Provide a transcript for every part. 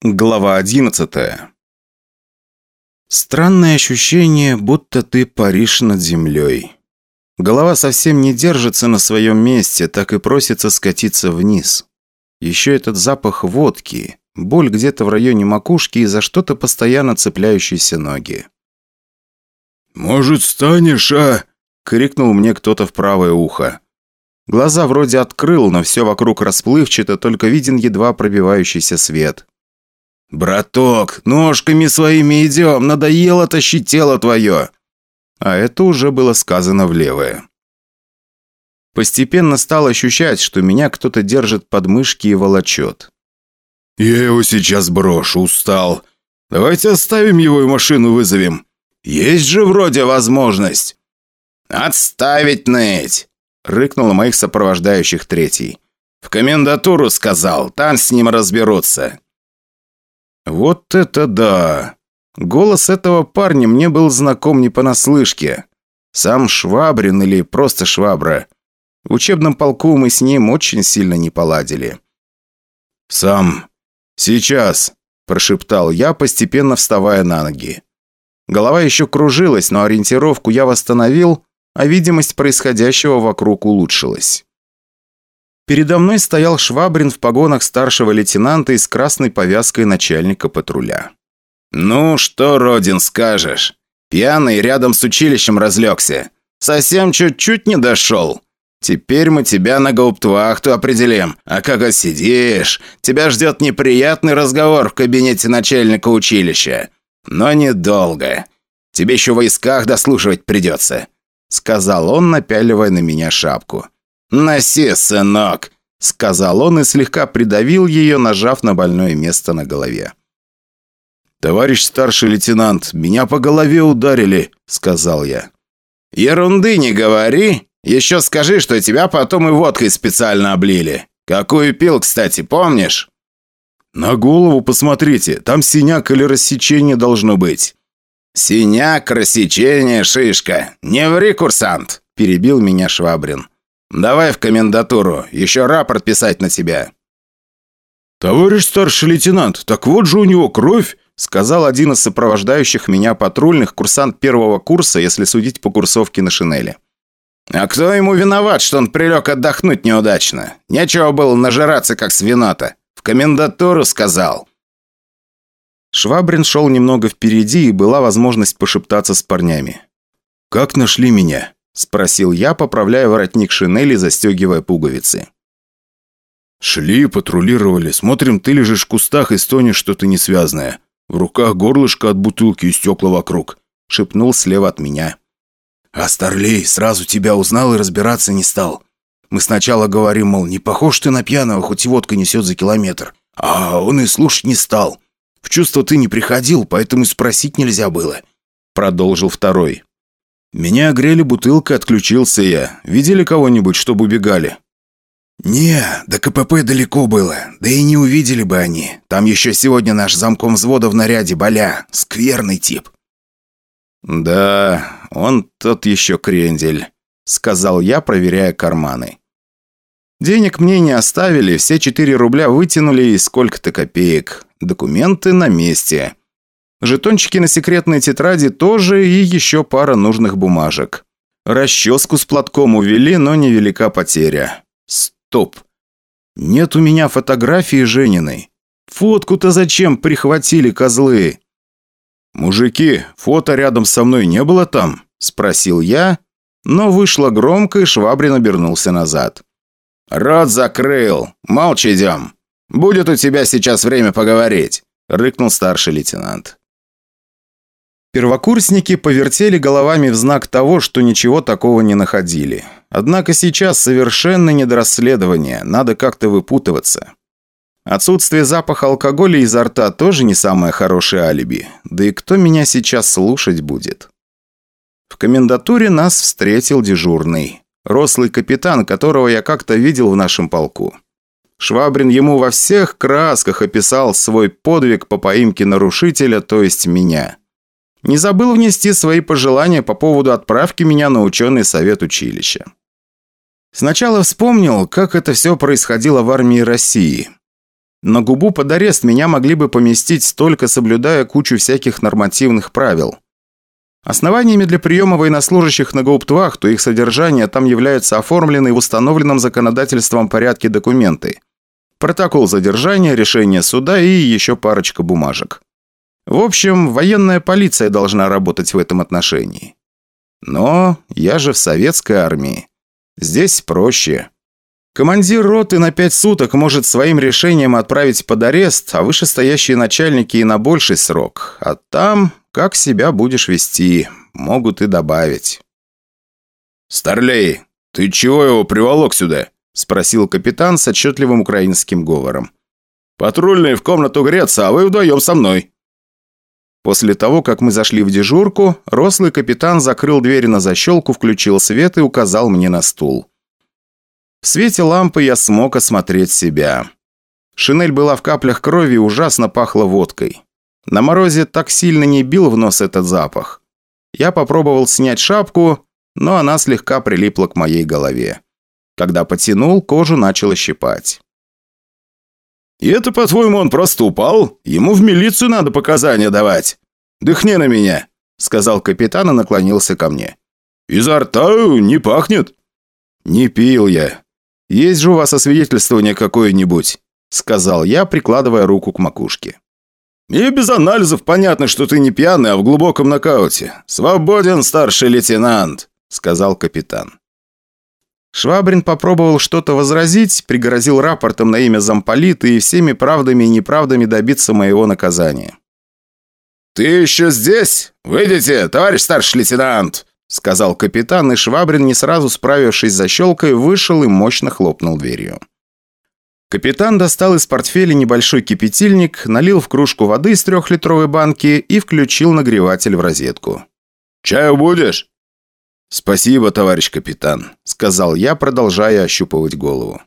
Глава одиннадцатая. Странное ощущение, будто ты паришь над землей. Голова совсем не держится на своем месте, так и просится скатиться вниз. Еще этот запах водки, боль где-то в районе макушки и за что-то постоянно цепляющиеся ноги. «Может, станешь, а?» — крикнул мне кто-то в правое ухо. Глаза вроде открыл, но все вокруг расплывчато, только виден едва пробивающийся свет. «Браток, ножками своими идем, надоело тащить тело твое!» А это уже было сказано в левое. Постепенно стал ощущать, что меня кто-то держит под мышки и волочет. «Я его сейчас брошу, устал. Давайте оставим его и машину вызовем. Есть же вроде возможность». «Отставить ныть!» — рыкнул моих сопровождающих третий. «В комендатуру сказал, там с ним разберутся». Вот это да! Голос этого парня мне был знаком не понаслышке. Сам Швабрин или просто Швабра. В учебном полку мы с ним очень сильно не поладили. «Сам. Сейчас», – прошептал я, постепенно вставая на ноги. Голова еще кружилась, но ориентировку я восстановил, а видимость происходящего вокруг улучшилась. Передо мной стоял Швабрин в погонах старшего лейтенанта и с красной повязкой начальника патруля. «Ну, что, Родин, скажешь? Пьяный рядом с училищем разлегся. Совсем чуть-чуть не дошел. Теперь мы тебя на гауптвахту определим. А как сидишь, тебя ждет неприятный разговор в кабинете начальника училища. Но недолго. Тебе еще в войсках дослушивать придется», — сказал он, напяливая на меня шапку. «Носи, сынок!» – сказал он и слегка придавил ее, нажав на больное место на голове. «Товарищ старший лейтенант, меня по голове ударили», – сказал я. «Ерунды не говори. Еще скажи, что тебя потом и водкой специально облили. Какую пил, кстати, помнишь?» «На голову посмотрите, там синяк или рассечение должно быть». «Синяк, рассечение, шишка. Не ври, курсант», – перебил меня Швабрин. «Давай в комендатуру, еще рапорт писать на тебя». «Товарищ старший лейтенант, так вот же у него кровь!» сказал один из сопровождающих меня патрульных, курсант первого курса, если судить по курсовке на шинели. «А кто ему виноват, что он прилег отдохнуть неудачно? Нечего было нажираться, как свинота. В комендатуру сказал». Швабрин шел немного впереди, и была возможность пошептаться с парнями. «Как нашли меня?» Спросил я, поправляя воротник шинели, застегивая пуговицы. «Шли, патрулировали. Смотрим, ты лежишь в кустах и стонешь что-то несвязное. В руках горлышко от бутылки и стекла вокруг», — шепнул слева от меня. «А Старлей сразу тебя узнал и разбираться не стал. Мы сначала говорим, мол, не похож ты на пьяного, хоть и водка несет за километр. А он и слушать не стал. В чувство ты не приходил, поэтому и спросить нельзя было», — продолжил второй. «Меня огрели бутылкой, отключился я. Видели кого-нибудь, чтобы убегали?» «Не, до КПП далеко было. Да и не увидели бы они. Там еще сегодня наш замком взвода в наряде, Боля. Скверный тип». «Да, он тот еще крендель», — сказал я, проверяя карманы. Денег мне не оставили, все четыре рубля вытянули и сколько-то копеек. Документы на месте. Жетончики на секретной тетради тоже и еще пара нужных бумажек. Расческу с платком увели, но невелика потеря. Стоп. Нет у меня фотографии Жениной. Фотку-то зачем прихватили козлы? «Мужики, фото рядом со мной не было там?» – спросил я, но вышло громко, и Швабрин обернулся назад. «Рот закрыл! Молча идем! Будет у тебя сейчас время поговорить!» – рыкнул старший лейтенант. Первокурсники повертели головами в знак того, что ничего такого не находили. Однако сейчас совершенно не до расследования, надо как-то выпутываться. Отсутствие запаха алкоголя изо рта тоже не самое хорошее алиби. Да и кто меня сейчас слушать будет? В комендатуре нас встретил дежурный. Рослый капитан, которого я как-то видел в нашем полку. Швабрин ему во всех красках описал свой подвиг по поимке нарушителя, то есть меня. Не забыл внести свои пожелания по поводу отправки меня на ученый совет училища. Сначала вспомнил, как это все происходило в армии России. На губу под арест меня могли бы поместить, только соблюдая кучу всяких нормативных правил. Основаниями для приема военнослужащих на гауптвахту их содержания там являются оформлены в установленном законодательством порядке документы. Протокол задержания, решение суда и еще парочка бумажек. В общем, военная полиция должна работать в этом отношении. Но я же в советской армии. Здесь проще. Командир роты на пять суток может своим решением отправить под арест, а вышестоящие начальники и на больший срок. А там, как себя будешь вести, могут и добавить. «Старлей, ты чего его приволок сюда?» – спросил капитан с отчетливым украинским говором. «Патрульные в комнату греться, а вы вдвоем со мной». После того, как мы зашли в дежурку, рослый капитан закрыл дверь на защелку, включил свет и указал мне на стул. В свете лампы я смог осмотреть себя. Шинель была в каплях крови и ужасно пахла водкой. На морозе так сильно не бил в нос этот запах. Я попробовал снять шапку, но она слегка прилипла к моей голове. Когда потянул, кожу начало щипать. «И это, по-твоему, он просто упал? Ему в милицию надо показания давать. Дыхни на меня», — сказал капитан и наклонился ко мне. «Изо рта не пахнет». «Не пил я. Есть же у вас освидетельствование какое-нибудь?» — сказал я, прикладывая руку к макушке. «И без анализов понятно, что ты не пьяный, а в глубоком нокауте. Свободен, старший лейтенант», — сказал капитан. Швабрин попробовал что-то возразить, пригрозил рапортом на имя замполита и всеми правдами и неправдами добиться моего наказания. «Ты еще здесь? Выйдите, товарищ старший лейтенант!» сказал капитан, и Швабрин, не сразу справившись за щелкой, вышел и мощно хлопнул дверью. Капитан достал из портфеля небольшой кипятильник, налил в кружку воды из трехлитровой банки и включил нагреватель в розетку. «Чаю будешь?» «Спасибо, товарищ капитан», — сказал я, продолжая ощупывать голову.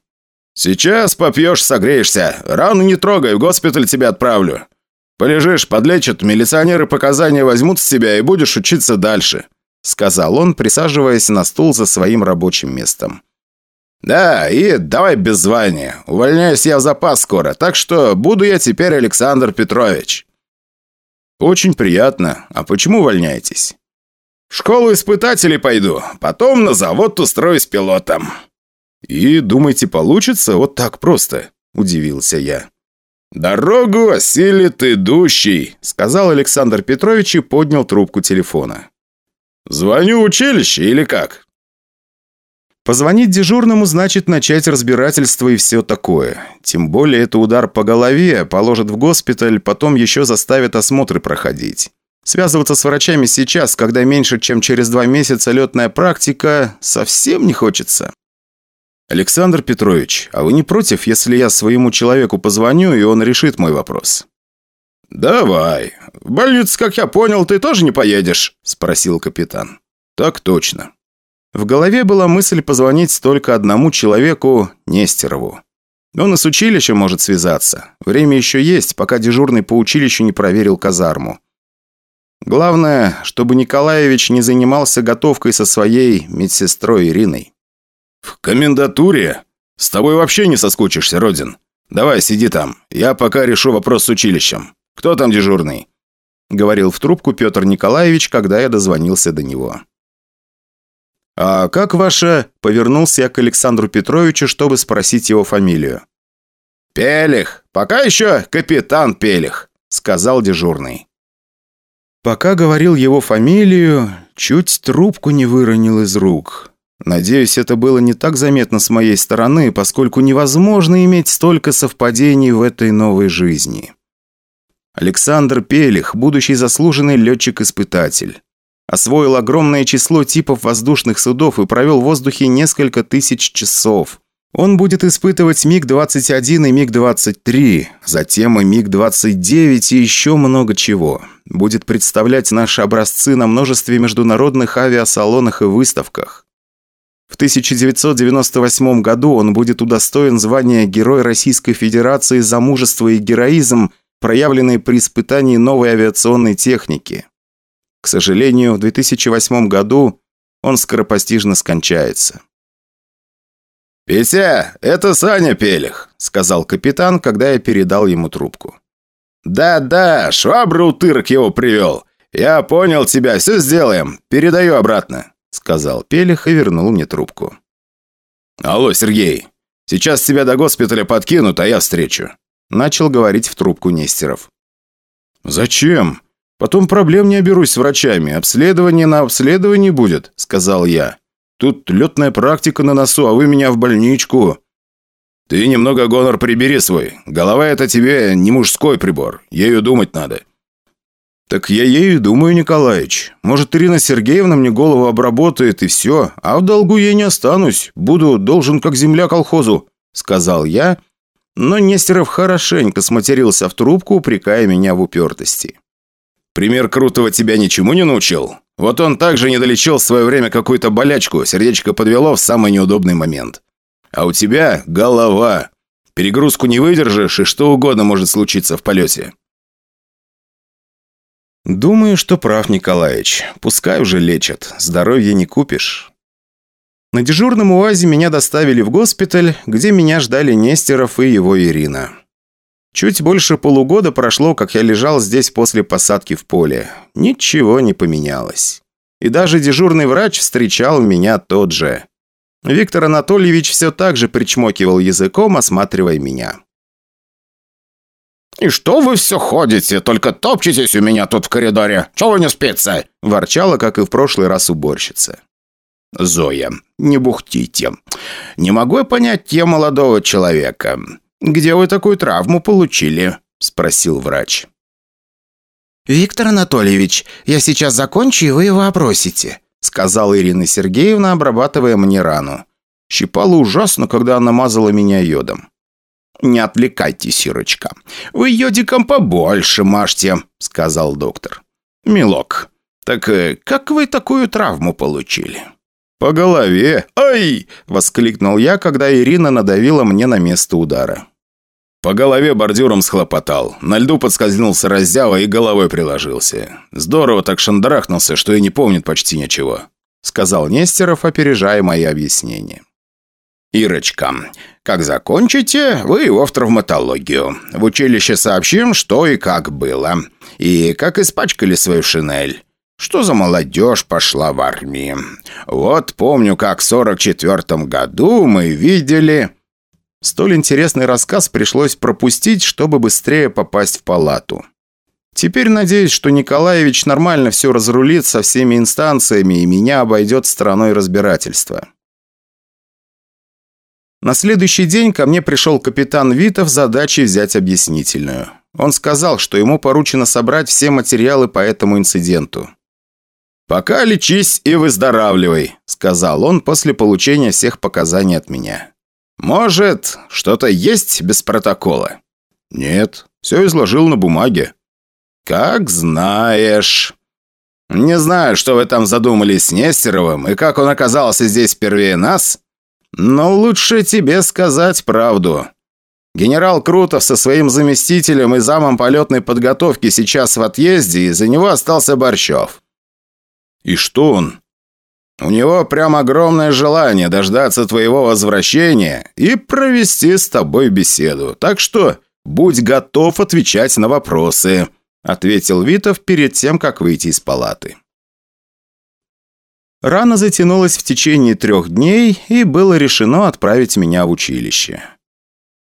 «Сейчас попьешь, согреешься. Рану не трогай, в госпиталь тебя отправлю. Полежишь, подлечат, милиционеры показания возьмут с тебя и будешь учиться дальше», — сказал он, присаживаясь на стул за своим рабочим местом. «Да, и давай без звания. Увольняюсь я в запас скоро, так что буду я теперь Александр Петрович». «Очень приятно. А почему увольняетесь?» В школу испытателей пойду, потом на завод устроюсь пилотом». «И думаете, получится вот так просто?» – удивился я. «Дорогу осилит идущий», – сказал Александр Петрович и поднял трубку телефона. «Звоню в училище или как?» Позвонить дежурному значит начать разбирательство и все такое. Тем более это удар по голове, положат в госпиталь, потом еще заставят осмотры проходить. Связываться с врачами сейчас, когда меньше, чем через два месяца летная практика, совсем не хочется. Александр Петрович, а вы не против, если я своему человеку позвоню, и он решит мой вопрос? «Давай. В больницу, как я понял, ты тоже не поедешь?» – спросил капитан. «Так точно». В голове была мысль позвонить только одному человеку, Нестерову. Он и с училищем может связаться. Время еще есть, пока дежурный по училищу не проверил казарму. Главное, чтобы Николаевич не занимался готовкой со своей медсестрой Ириной. «В комендатуре? С тобой вообще не соскучишься, Родин. Давай, сиди там. Я пока решу вопрос с училищем. Кто там дежурный?» Говорил в трубку Петр Николаевич, когда я дозвонился до него. «А как ваша...» – повернулся я к Александру Петровичу, чтобы спросить его фамилию. «Пелих. Пока еще капитан Пелих», – сказал дежурный. Пока говорил его фамилию, чуть трубку не выронил из рук. Надеюсь, это было не так заметно с моей стороны, поскольку невозможно иметь столько совпадений в этой новой жизни. Александр Пелих, будущий заслуженный летчик-испытатель. Освоил огромное число типов воздушных судов и провел в воздухе несколько тысяч часов. Он будет испытывать МиГ-21 и МиГ-23, затем и МиГ-29 и еще много чего. Будет представлять наши образцы на множестве международных авиасалонах и выставках. В 1998 году он будет удостоен звания Герой Российской Федерации за мужество и героизм, проявленные при испытании новой авиационной техники. К сожалению, в 2008 году он скоропостижно скончается. «Петя, это Саня Пелих», — сказал капитан, когда я передал ему трубку. «Да-да, швабру утырок его привел. Я понял тебя, все сделаем. Передаю обратно», — сказал Пелих и вернул мне трубку. «Алло, Сергей, сейчас тебя до госпиталя подкинут, а я встречу», — начал говорить в трубку Нестеров. «Зачем? Потом проблем не оберусь с врачами. Обследование на обследовании будет», — сказал я. «Тут летная практика на носу, а вы меня в больничку». «Ты немного гонор прибери свой. Голова это тебе не мужской прибор. Ею думать надо». «Так я ею думаю, Николаевич. Может, Ирина Сергеевна мне голову обработает и все, а в долгу ей не останусь. Буду должен как земля колхозу», — сказал я, но Нестеров хорошенько сматерился в трубку, упрекая меня в упертости. «Пример Крутого тебя ничему не научил? Вот он также не долечил в свое время какую-то болячку, сердечко подвело в самый неудобный момент. А у тебя голова. Перегрузку не выдержишь, и что угодно может случиться в полете». «Думаю, что прав Николаевич. Пускай уже лечат. Здоровье не купишь». На дежурном УАЗе меня доставили в госпиталь, где меня ждали Нестеров и его Ирина. Чуть больше полугода прошло, как я лежал здесь после посадки в поле. Ничего не поменялось. И даже дежурный врач встречал меня тот же. Виктор Анатольевич все так же причмокивал языком, осматривая меня. «И что вы все ходите, только топчетесь у меня тут в коридоре? Чего не спится?» Ворчала, как и в прошлый раз уборщица. «Зоя, не бухтите. Не могу я понять я молодого человека. Где вы такую травму получили?» Спросил врач. «Виктор Анатольевич, я сейчас закончу, и вы его опросите», сказала Ирина Сергеевна, обрабатывая мне рану. Щипало ужасно, когда она мазала меня йодом. «Не отвлекайтесь, Ирочка. Вы йодиком побольше мажьте», — сказал доктор. «Милок, так э, как вы такую травму получили?» «По голове! Ай!» – воскликнул я, когда Ирина надавила мне на место удара. По голове бордюром схлопотал. На льду подскользнулся раздява и головой приложился. Здорово так шандарахнулся, что и не помнит почти ничего», — сказал Нестеров, опережая мои объяснения. «Ирочка, как закончите, вы его в травматологию. В училище сообщим, что и как было. И как испачкали свою шинель. Что за молодежь пошла в армии. Вот помню, как в сорок четвертом году мы видели...» Столь интересный рассказ пришлось пропустить, чтобы быстрее попасть в палату. Теперь надеюсь, что Николаевич нормально все разрулит со всеми инстанциями и меня обойдет стороной разбирательства. На следующий день ко мне пришел капитан Витов с задачей взять объяснительную. Он сказал, что ему поручено собрать все материалы по этому инциденту. «Пока лечись и выздоравливай», – сказал он после получения всех показаний от меня. «Может, что-то есть без протокола?» «Нет, все изложил на бумаге». «Как знаешь». «Не знаю, что вы там задумали с Нестеровым и как он оказался здесь впервые нас, но лучше тебе сказать правду. Генерал Крутов со своим заместителем и замом полетной подготовки сейчас в отъезде, и за него остался Борщев». «И что он?» У него прям огромное желание дождаться твоего возвращения и провести с тобой беседу. Так что будь готов отвечать на вопросы», — ответил Витов перед тем, как выйти из палаты. Рана затянулась в течение трех дней, и было решено отправить меня в училище.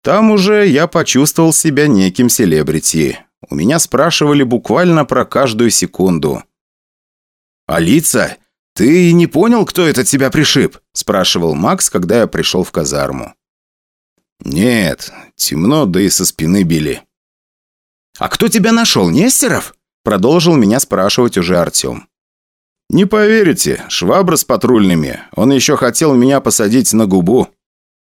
Там уже я почувствовал себя неким селебрити. У меня спрашивали буквально про каждую секунду. «А лица? «Ты не понял, кто это тебя пришиб?» – спрашивал Макс, когда я пришел в казарму. «Нет, темно, да и со спины били». «А кто тебя нашел, Нестеров?» – продолжил меня спрашивать уже Артем. «Не поверите, швабра с патрульными. Он еще хотел меня посадить на губу».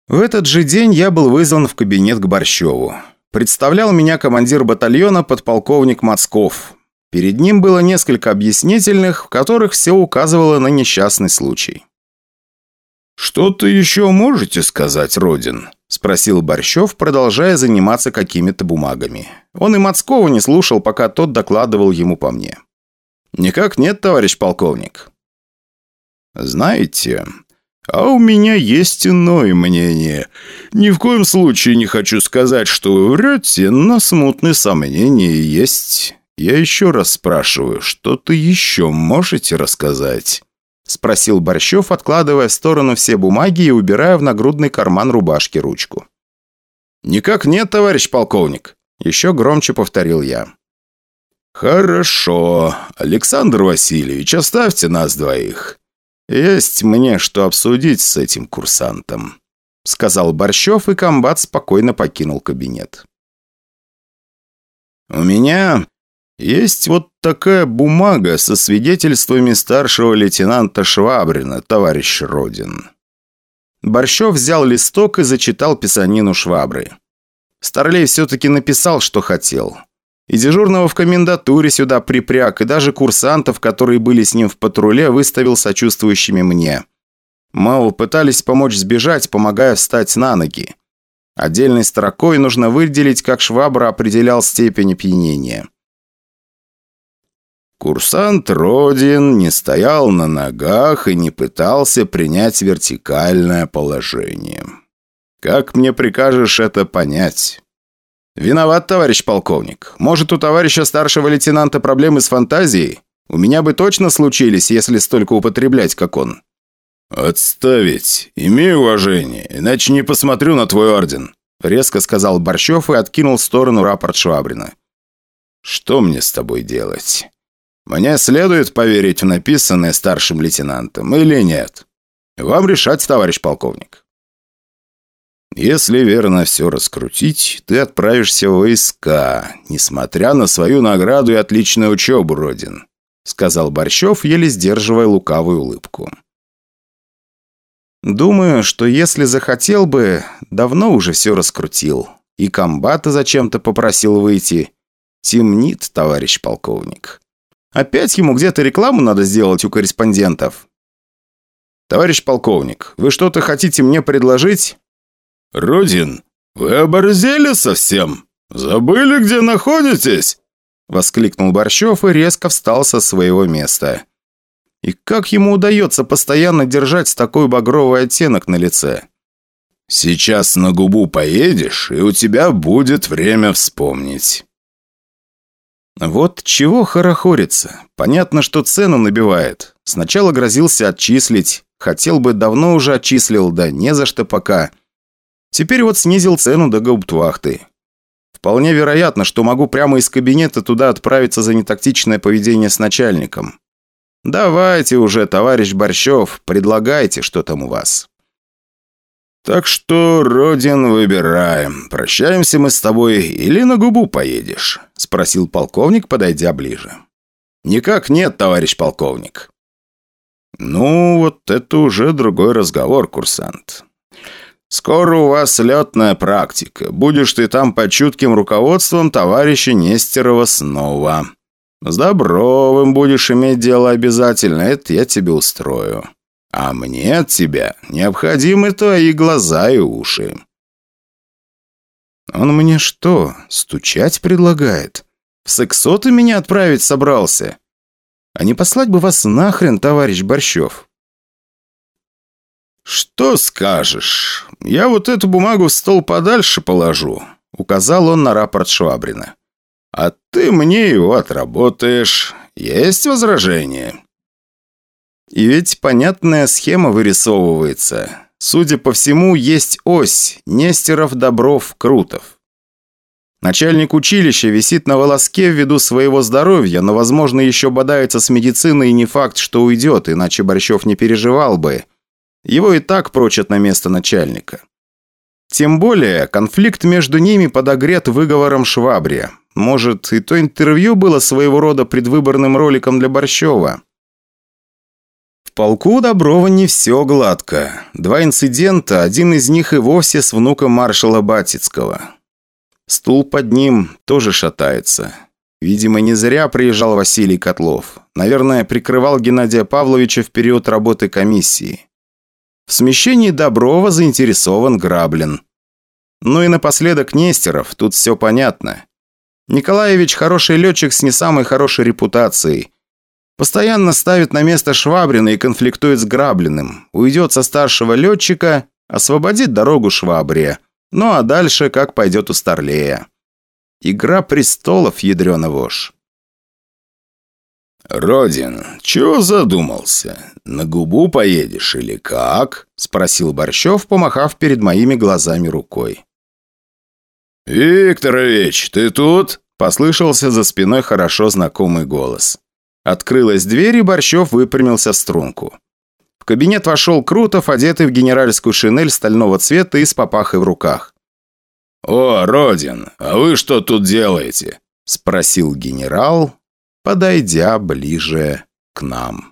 В этот же день я был вызван в кабинет к Борщеву. Представлял меня командир батальона подполковник Мацков. Перед ним было несколько объяснительных, в которых все указывало на несчастный случай. «Что-то еще можете сказать, Родин?» – спросил Борщев, продолжая заниматься какими-то бумагами. Он и Мацкова не слушал, пока тот докладывал ему по мне. «Никак нет, товарищ полковник». «Знаете, А у меня есть иное мнение. Ни в коем случае не хочу сказать, что вы врете, но смутные сомнения есть. Я еще раз спрашиваю, что-то еще можете рассказать?» Спросил Борщев, откладывая в сторону все бумаги и убирая в нагрудный карман рубашки ручку. «Никак нет, товарищ полковник!» Еще громче повторил я. «Хорошо. Александр Васильевич, оставьте нас двоих. Есть мне что обсудить с этим курсантом», сказал Борщев, и комбат спокойно покинул кабинет. «У меня есть вот такая бумага со свидетельствами старшего лейтенанта Швабрина, товарищ Родин». Борщев взял листок и зачитал писанину Швабры. Старлей все-таки написал, что хотел. И дежурного в комендатуре сюда припряг, и даже курсантов, которые были с ним в патруле, выставил сочувствующими мне. Мол, пытались помочь сбежать, помогая встать на ноги. Отдельной строкой нужно выделить, как Швабра определял степень опьянения. Курсант Родин не стоял на ногах и не пытался принять вертикальное положение. Как мне прикажешь это понять? «Виноват, товарищ полковник. Может, у товарища старшего лейтенанта проблемы с фантазией? У меня бы точно случились, если столько употреблять, как он». «Отставить. Имей уважение, иначе не посмотрю на твой орден», резко сказал Борщев и откинул в сторону рапорт Швабрина. «Что мне с тобой делать? Мне следует поверить в написанное старшим лейтенантом или нет? Вам решать, товарищ полковник». Если верно все раскрутить, ты отправишься в войска, несмотря на свою награду и отличную учебу, Родин», сказал Борщев, еле сдерживая лукавую улыбку. «Думаю, что если захотел бы, давно уже все раскрутил. И комбата зачем-то попросил выйти. Темнит, товарищ полковник. Опять ему где-то рекламу надо сделать у корреспондентов». «Товарищ полковник, вы что-то хотите мне предложить?» «Родин, вы оборзели совсем? Забыли, где находитесь?» Воскликнул Борщев и резко встал со своего места. И как ему удается постоянно держать такой багровый оттенок на лице? «Сейчас на губу поедешь, и у тебя будет время вспомнить». Вот чего хорохорится. Понятно, что цену набивает. Сначала грозился отчислить. Хотел бы, давно уже отчислил, да не за что пока. Теперь вот снизил цену до гауптвахты. Вполне вероятно, что могу прямо из кабинета туда отправиться за нетактичное поведение с начальником. Давайте уже, товарищ Борщев, предлагайте, что там у вас. Так что, Родин, выбираем. Прощаемся мы с тобой или на губу поедешь? Спросил полковник, подойдя ближе. Никак нет, товарищ полковник. Ну, вот это уже другой разговор, курсант. Скоро у вас летная практика. Будешь ты там под чутким руководством товарища Нестерова снова. С Добровым будешь иметь дело обязательно, это я тебе устрою. А мне от тебя необходимы твои глаза и уши». «Он мне что, стучать предлагает? В сексоты меня отправить собрался? А не послать бы вас нахрен, товарищ Борщев?» «Что скажешь? Я вот эту бумагу в стол подальше положу», — указал он на рапорт Швабрина. «А ты мне его отработаешь. Есть возражения?» И ведь понятная схема вырисовывается. Судя по всему, есть ось Нестеров, Добров, Крутов. Начальник училища висит на волоске ввиду своего здоровья, но, возможно, еще бодается с медициной и не факт, что уйдет, иначе Борщев не переживал бы. Его и так прочат на место начальника. Тем более, конфликт между ними подогрет выговором Швабрия. Может, и то интервью было своего рода предвыборным роликом для Борщева. Полку Доброва не все гладко. Два инцидента, один из них и вовсе с внуком маршала Батицкого. Стул под ним тоже шатается. Видимо, не зря приезжал Василий Котлов. Наверное, прикрывал Геннадия Павловича в период работы комиссии. В смещении Доброва заинтересован Граблин. Ну и напоследок Нестеров, тут все понятно. Николаевич хороший летчик с не самой хорошей репутацией. Постоянно ставит на место Швабрина и конфликтует с Граблиным. Уйдет со старшего летчика, освободит дорогу Швабре. Ну а дальше как пойдет у Старлея. Игра престолов, ядрена вошь. «Родин, чего задумался? На губу поедешь или как?» – спросил Борщев, помахав перед моими глазами рукой. «Викторович, ты тут?» – послышался за спиной хорошо знакомый голос. Открылась дверь, и Борщев выпрямился в струнку. В кабинет вошел Крутов, одетый в генеральскую шинель стального цвета и с папахой в руках. «О, Родин, а вы что тут делаете?» – спросил генерал, подойдя ближе к нам.